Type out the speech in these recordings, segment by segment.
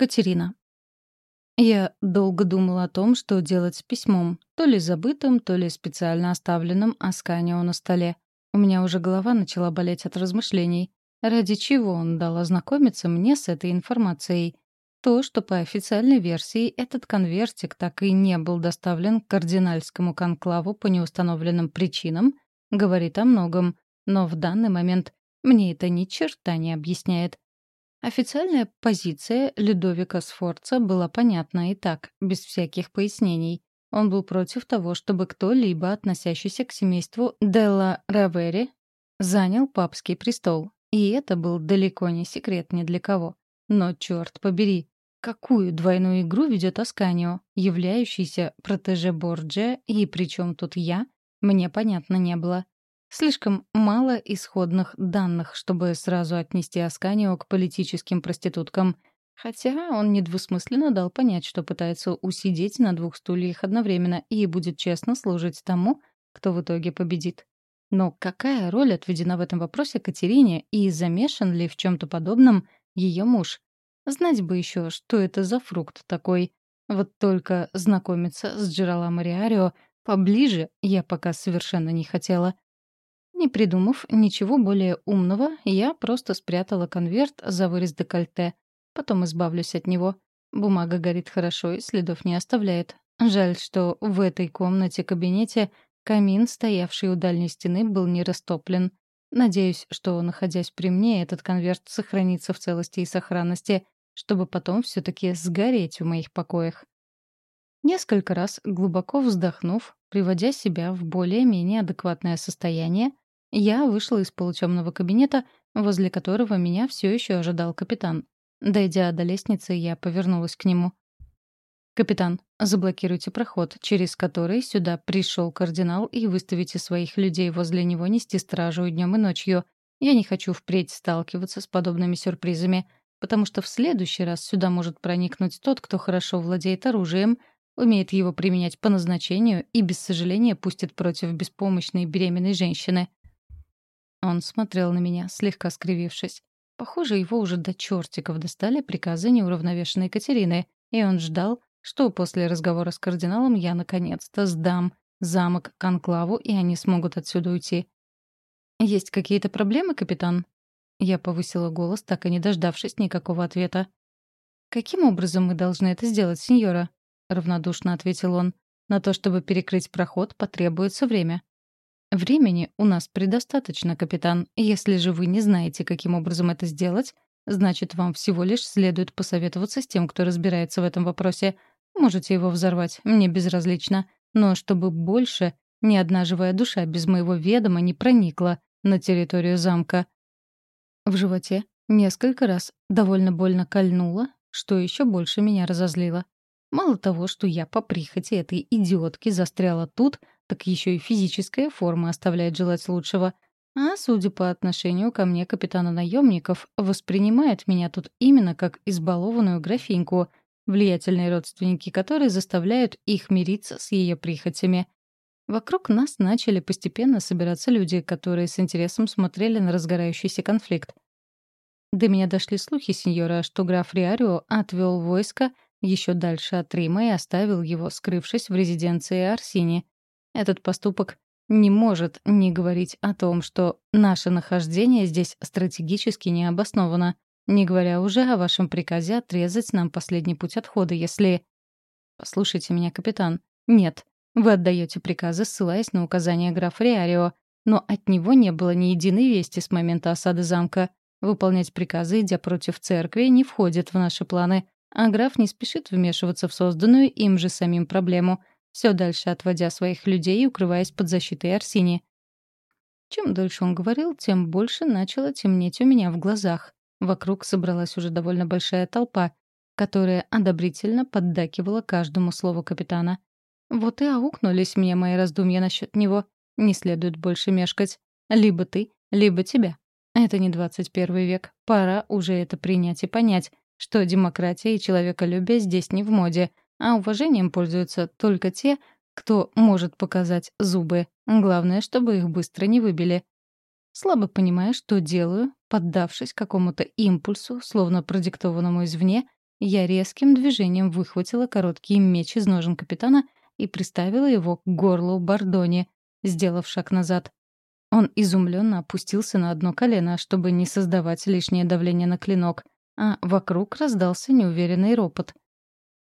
Катерина. Я долго думала о том, что делать с письмом, то ли забытым, то ли специально оставленным Асканио на столе. У меня уже голова начала болеть от размышлений. Ради чего он дал ознакомиться мне с этой информацией? То, что по официальной версии этот конвертик так и не был доставлен к кардинальскому конклаву по неустановленным причинам, говорит о многом, но в данный момент мне это ни черта не объясняет. Официальная позиция Людовика Сфорца была понятна и так, без всяких пояснений. Он был против того, чтобы кто-либо, относящийся к семейству Делла Равери, занял папский престол. И это был далеко не секрет ни для кого. Но, черт побери, какую двойную игру ведет Асканио, являющийся протеже Борджия, и причем тут я, мне понятно не было. Слишком мало исходных данных, чтобы сразу отнести Асканио к политическим проституткам. Хотя он недвусмысленно дал понять, что пытается усидеть на двух стульях одновременно и будет честно служить тому, кто в итоге победит. Но какая роль отведена в этом вопросе Катерине и замешан ли в чем-то подобном ее муж? Знать бы еще, что это за фрукт такой. Вот только знакомиться с Джералам Риарио поближе я пока совершенно не хотела. Не придумав ничего более умного, я просто спрятала конверт за вырез декольте. Потом избавлюсь от него. Бумага горит хорошо и следов не оставляет. Жаль, что в этой комнате-кабинете камин, стоявший у дальней стены, был не растоплен. Надеюсь, что, находясь при мне, этот конверт сохранится в целости и сохранности, чтобы потом все таки сгореть в моих покоях. Несколько раз, глубоко вздохнув, приводя себя в более-менее адекватное состояние, я вышла из полутемного кабинета, возле которого меня все еще ожидал капитан. Дойдя до лестницы, я повернулась к нему. «Капитан, заблокируйте проход, через который сюда пришел кардинал, и выставите своих людей возле него нести стражу днем и ночью. Я не хочу впредь сталкиваться с подобными сюрпризами, потому что в следующий раз сюда может проникнуть тот, кто хорошо владеет оружием, умеет его применять по назначению и без сожаления пустит против беспомощной беременной женщины. Он смотрел на меня, слегка скривившись. Похоже, его уже до чертиков достали приказы неуравновешенной Екатерины, и он ждал, что после разговора с кардиналом я наконец-то сдам замок Конклаву, и они смогут отсюда уйти. «Есть какие-то проблемы, капитан?» Я повысила голос, так и не дождавшись никакого ответа. «Каким образом мы должны это сделать, сеньора?» — равнодушно ответил он. «На то, чтобы перекрыть проход, потребуется время. Времени у нас предостаточно, капитан. Если же вы не знаете, каким образом это сделать, значит, вам всего лишь следует посоветоваться с тем, кто разбирается в этом вопросе. Можете его взорвать, мне безразлично. Но чтобы больше ни одна живая душа без моего ведома не проникла на территорию замка. В животе несколько раз довольно больно кольнуло, что еще больше меня разозлило. Мало того, что я по прихоти этой идиотки застряла тут, так еще и физическая форма оставляет желать лучшего. А, судя по отношению ко мне капитана наемников, воспринимает меня тут именно как избалованную графиньку, влиятельные родственники которой заставляют их мириться с ее прихотями. Вокруг нас начали постепенно собираться люди, которые с интересом смотрели на разгорающийся конфликт. До меня дошли слухи, сеньора, что граф Риарио отвел войско еще дальше от Рима и оставил его, скрывшись в резиденции Арсини. Этот поступок не может не говорить о том, что наше нахождение здесь стратегически не обосновано, не говоря уже о вашем приказе отрезать нам последний путь отхода, если... Послушайте меня, капитан. Нет, вы отдаете приказы, ссылаясь на указания графа Риарио, но от него не было ни единой вести с момента осады замка. Выполнять приказы, идя против церкви, не входит в наши планы, а граф не спешит вмешиваться в созданную им же самим проблему — все дальше отводя своих людей и укрываясь под защитой Арсини. Чем дольше он говорил, тем больше начало темнеть у меня в глазах. Вокруг собралась уже довольно большая толпа, которая одобрительно поддакивала каждому слову капитана. Вот и аукнулись мне мои раздумья насчет него. Не следует больше мешкать. Либо ты, либо тебя. Это не 21 век. Пора уже это принять и понять, что демократия и человеколюбие здесь не в моде, а уважением пользуются только те, кто может показать зубы. Главное, чтобы их быстро не выбили. Слабо понимая, что делаю, поддавшись какому-то импульсу, словно продиктованному извне, я резким движением выхватила короткий меч из ножен капитана и приставила его к горлу Бардони, сделав шаг назад. Он изумленно опустился на одно колено, чтобы не создавать лишнее давление на клинок, а вокруг раздался неуверенный ропот.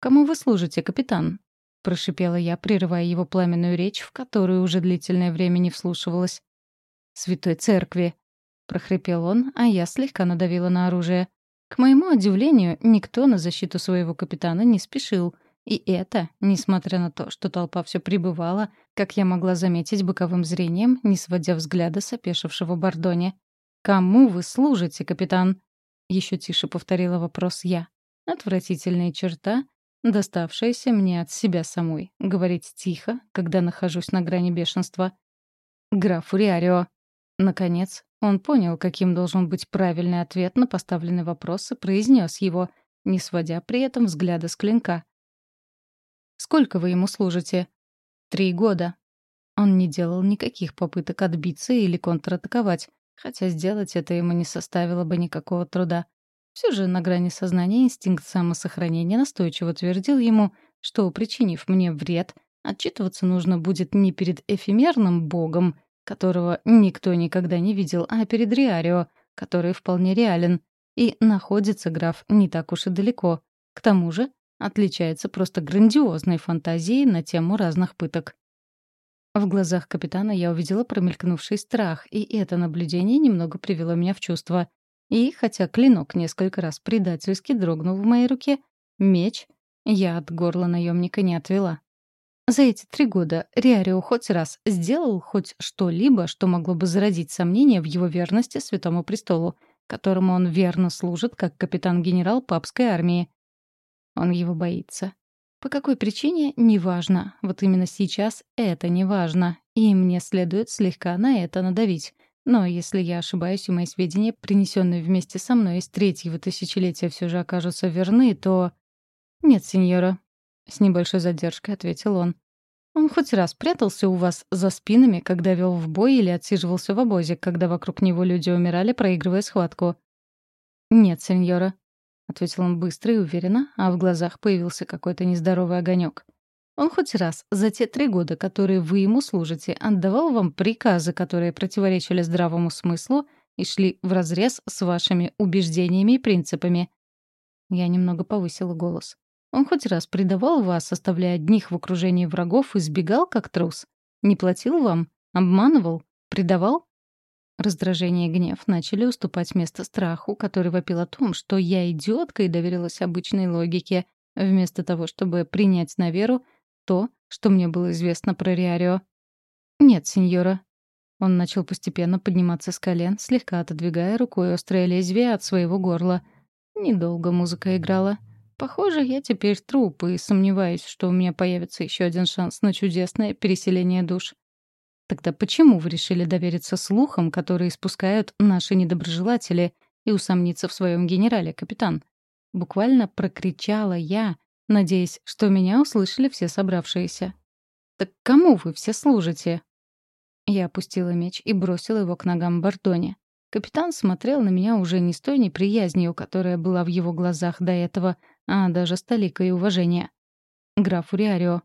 «Кому вы служите, капитан?» — прошипела я, прерывая его пламенную речь, в которую уже длительное время не вслушивалась. «Святой Церкви!» — прохрипел он, а я слегка надавила на оружие. К моему удивлению, никто на защиту своего капитана не спешил. И это, несмотря на то, что толпа все прибывала, как я могла заметить боковым зрением, не сводя взгляда с опешившего Бордоне. «Кому вы служите, капитан?» Еще тише повторила вопрос я. Отвратительная черта, доставшаяся мне от себя самой. Говорить тихо, когда нахожусь на грани бешенства. «Граф Уриарио». Наконец, он понял, каким должен быть правильный ответ на поставленный вопрос и произнес его, не сводя при этом взгляда с клинка. «Сколько вы ему служите?» «Три года». Он не делал никаких попыток отбиться или контратаковать, хотя сделать это ему не составило бы никакого труда. Все же на грани сознания инстинкт самосохранения настойчиво твердил ему, что, причинив мне вред, отчитываться нужно будет не перед эфемерным богом, которого никто никогда не видел, а перед Риарио, который вполне реален. И находится граф не так уж и далеко. К тому же отличается просто грандиозной фантазией на тему разных пыток. В глазах капитана я увидела промелькнувший страх, и это наблюдение немного привело меня в чувство. И, хотя клинок несколько раз предательски дрогнул в моей руке, меч я от горла наемника не отвела. За эти три года Риарио хоть раз сделал хоть что-либо, что могло бы зародить сомнения в его верности Святому Престолу, которому он верно служит как капитан-генерал папской армии. Он его боится. По какой причине — неважно. Вот именно сейчас это неважно, и мне следует слегка на это надавить. Но если я ошибаюсь, и мои сведения, принесенные вместе со мной из третьего тысячелетия, все же окажутся верны, то... Нет, сеньора, — с небольшой задержкой ответил он. «Он хоть раз прятался у вас за спинами, когда вел в бой или отсиживался в обозе, когда вокруг него люди умирали, проигрывая схватку?» «Нет, сеньора», — ответил он быстро и уверенно, а в глазах появился какой-то нездоровый огонек. «Он хоть раз за те три года, которые вы ему служите, отдавал вам приказы, которые противоречили здравому смыслу и шли вразрез с вашими убеждениями и принципами?» Я немного повысила голос. Он хоть раз предавал вас, оставляя одних в окружении врагов, и сбегал как трус? Не платил вам? Обманывал? Предавал? Раздражение и гнев начали уступать место страху, который вопил о том, что я идиотка и доверилась обычной логике, вместо того, чтобы принять на веру то, что мне было известно про Риарио. «Нет, сеньора». Он начал постепенно подниматься с колен, слегка отодвигая рукой острое лезвие от своего горла. Недолго музыка играла. Похоже, я теперь труп и сомневаюсь, что у меня появится еще один шанс на чудесное переселение душ. Тогда почему вы решили довериться слухам, которые испускают наши недоброжелатели, и усомниться в своем генерале, капитан? Буквально прокричала я, надеясь, что меня услышали все собравшиеся. «Так кому вы все служите?» Я опустила меч и бросила его к ногам Бардоне. Капитан смотрел на меня уже не с той неприязнью, которая была в его глазах до этого, а даже с толикой уважения. «Граф Уриарио».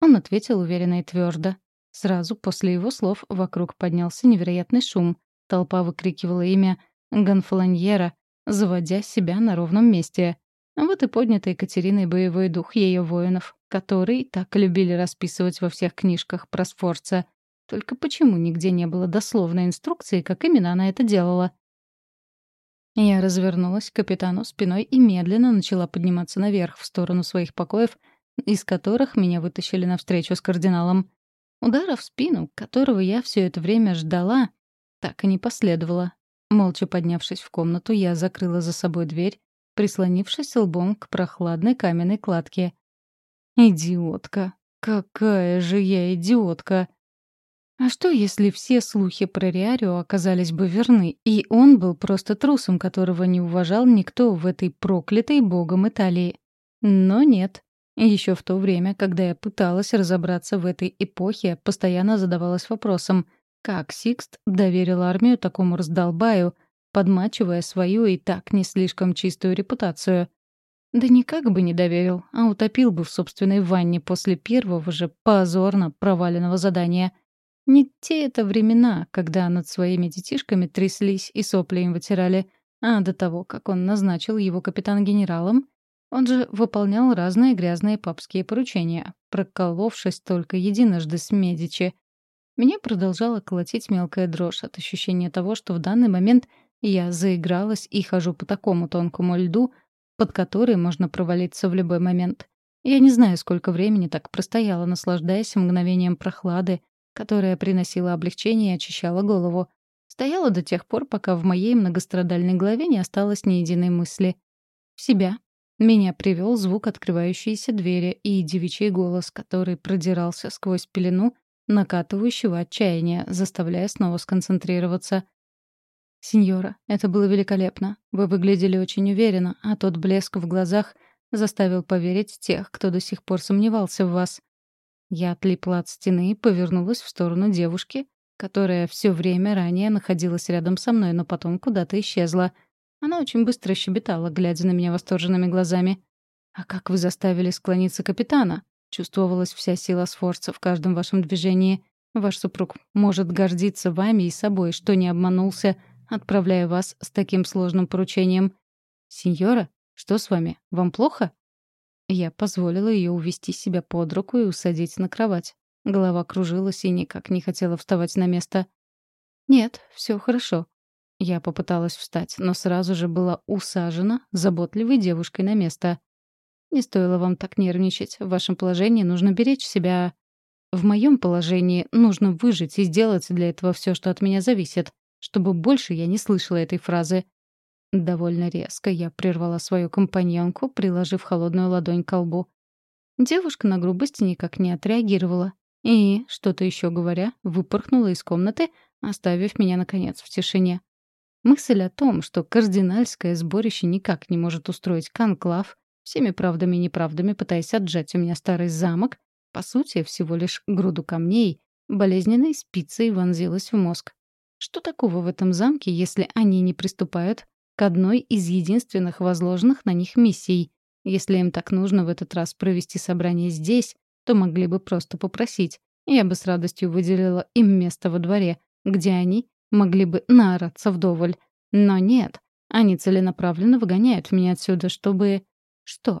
Он ответил уверенно и твердо. Сразу после его слов вокруг поднялся невероятный шум. Толпа выкрикивала имя Гонфланьера, заводя себя на ровном месте. Вот и поднятый Екатериной боевой дух ее воинов, который так любили расписывать во всех книжках про Сфорца — только почему нигде не было дословной инструкции, как именно она это делала? Я развернулась к капитану спиной и медленно начала подниматься наверх, в сторону своих покоев, из которых меня вытащили навстречу с кардиналом. Удара в спину, которого я все это время ждала, так и не последовало. Молча поднявшись в комнату, я закрыла за собой дверь, прислонившись лбом к прохладной каменной кладке. «Идиотка! Какая же я идиотка!» А что, если все слухи про Риарио оказались бы верны, и он был просто трусом, которого не уважал никто в этой проклятой богом Италии? Но нет. Еще в то время, когда я пыталась разобраться в этой эпохе, постоянно задавалась вопросом, как Сикст доверил армию такому раздолбаю, подмачивая свою и так не слишком чистую репутацию. Да никак бы не доверил, а утопил бы в собственной ванне после первого же позорно проваленного задания. Не те это времена, когда над своими детишками тряслись и сопли им вытирали, а до того, как он назначил его капитан-генералом, он же выполнял разные грязные папские поручения, проколовшись только единожды с Медичи. Меня продолжала колотить мелкая дрожь от ощущения того, что в данный момент я заигралась и хожу по такому тонкому льду, под который можно провалиться в любой момент. Я не знаю, сколько времени так простояла, наслаждаясь мгновением прохлады, которая приносила облегчение и очищала голову. Стояла до тех пор, пока в моей многострадальной голове не осталось ни единой мысли. В себя. Меня привел звук открывающейся двери и девичий голос, который продирался сквозь пелену, накатывающего отчаяния, заставляя снова сконцентрироваться. «Сеньора, это было великолепно. Вы выглядели очень уверенно, а тот блеск в глазах заставил поверить тех, кто до сих пор сомневался в вас. Я отлипла от стены и повернулась в сторону девушки, которая все время ранее находилась рядом со мной, но потом куда-то исчезла. Она очень быстро щебетала, глядя на меня восторженными глазами. «А как вы заставили склониться капитана?» Чувствовалась вся сила Сфорца в каждом вашем движении. Ваш супруг может гордиться вами и собой, что не обманулся, отправляя вас с таким сложным поручением. «Сеньора, что с вами? Вам плохо?» Я позволила ее увести себя под руку и усадить на кровать. Голова кружилась и никак не хотела вставать на место. «Нет, все хорошо». Я попыталась встать, но сразу же была усажена заботливой девушкой на место. «Не стоило вам так нервничать. В вашем положении нужно беречь себя. В моем положении нужно выжить и сделать для этого все, что от меня зависит, чтобы больше я не слышала этой фразы. Довольно резко я прервала свою компаньонку, приложив холодную ладонь к лбу. Девушка на грубости никак не отреагировала. И, что-то еще говоря, выпорхнула из комнаты, оставив меня, наконец, в тишине. Мысль о том, что кардинальское сборище никак не может устроить конклав, всеми правдами и неправдами пытаясь отжать у меня старый замок, по сути, всего лишь груду камней, болезненной спицей вонзилась в мозг. Что такого в этом замке, если они не приступают к одной из единственных возложенных на них миссий. Если им так нужно в этот раз провести собрание здесь, то могли бы просто попросить. Я бы с радостью выделила им место во дворе, где они могли бы наораться вдоволь. Но нет, они целенаправленно выгоняют меня отсюда, чтобы... Что?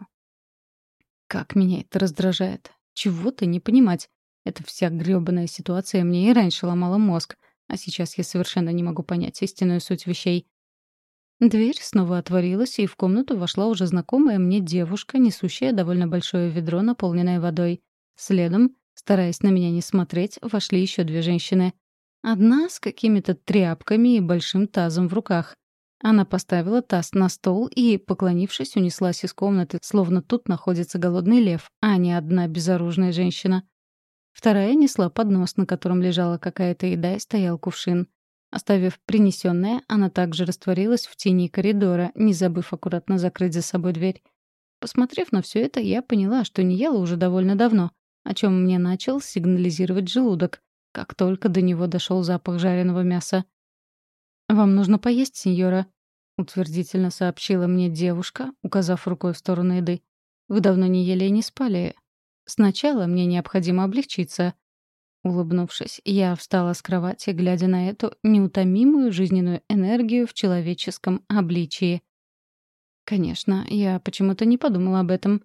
Как меня это раздражает. Чего-то не понимать. Эта вся грёбаная ситуация мне и раньше ломала мозг, а сейчас я совершенно не могу понять истинную суть вещей. Дверь снова отворилась, и в комнату вошла уже знакомая мне девушка, несущая довольно большое ведро, наполненное водой. Следом, стараясь на меня не смотреть, вошли еще две женщины. Одна с какими-то тряпками и большим тазом в руках. Она поставила таз на стол и, поклонившись, унеслась из комнаты, словно тут находится голодный лев, а не одна безоружная женщина. Вторая несла поднос, на котором лежала какая-то еда и стоял кувшин. Оставив принесенное, она также растворилась в тени коридора, не забыв аккуратно закрыть за собой дверь. Посмотрев на все это, я поняла, что не ела уже довольно давно, о чем мне начал сигнализировать желудок, как только до него дошел запах жареного мяса. «Вам нужно поесть, сеньора», — утвердительно сообщила мне девушка, указав рукой в сторону еды. «Вы давно не ели и не спали. Сначала мне необходимо облегчиться. Улыбнувшись, я встала с кровати, глядя на эту неутомимую жизненную энергию в человеческом обличии. Конечно, я почему-то не подумала об этом.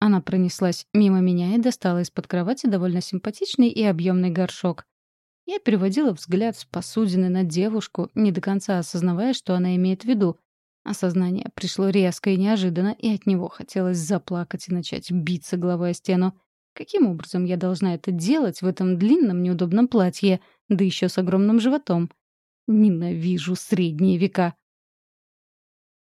Она пронеслась мимо меня и достала из-под кровати довольно симпатичный и объемный горшок. Я переводила взгляд с посудины на девушку, не до конца осознавая, что она имеет в виду. Осознание пришло резко и неожиданно, и от него хотелось заплакать и начать биться головой о стену. Каким образом я должна это делать в этом длинном неудобном платье, да еще с огромным животом? Ненавижу средние века.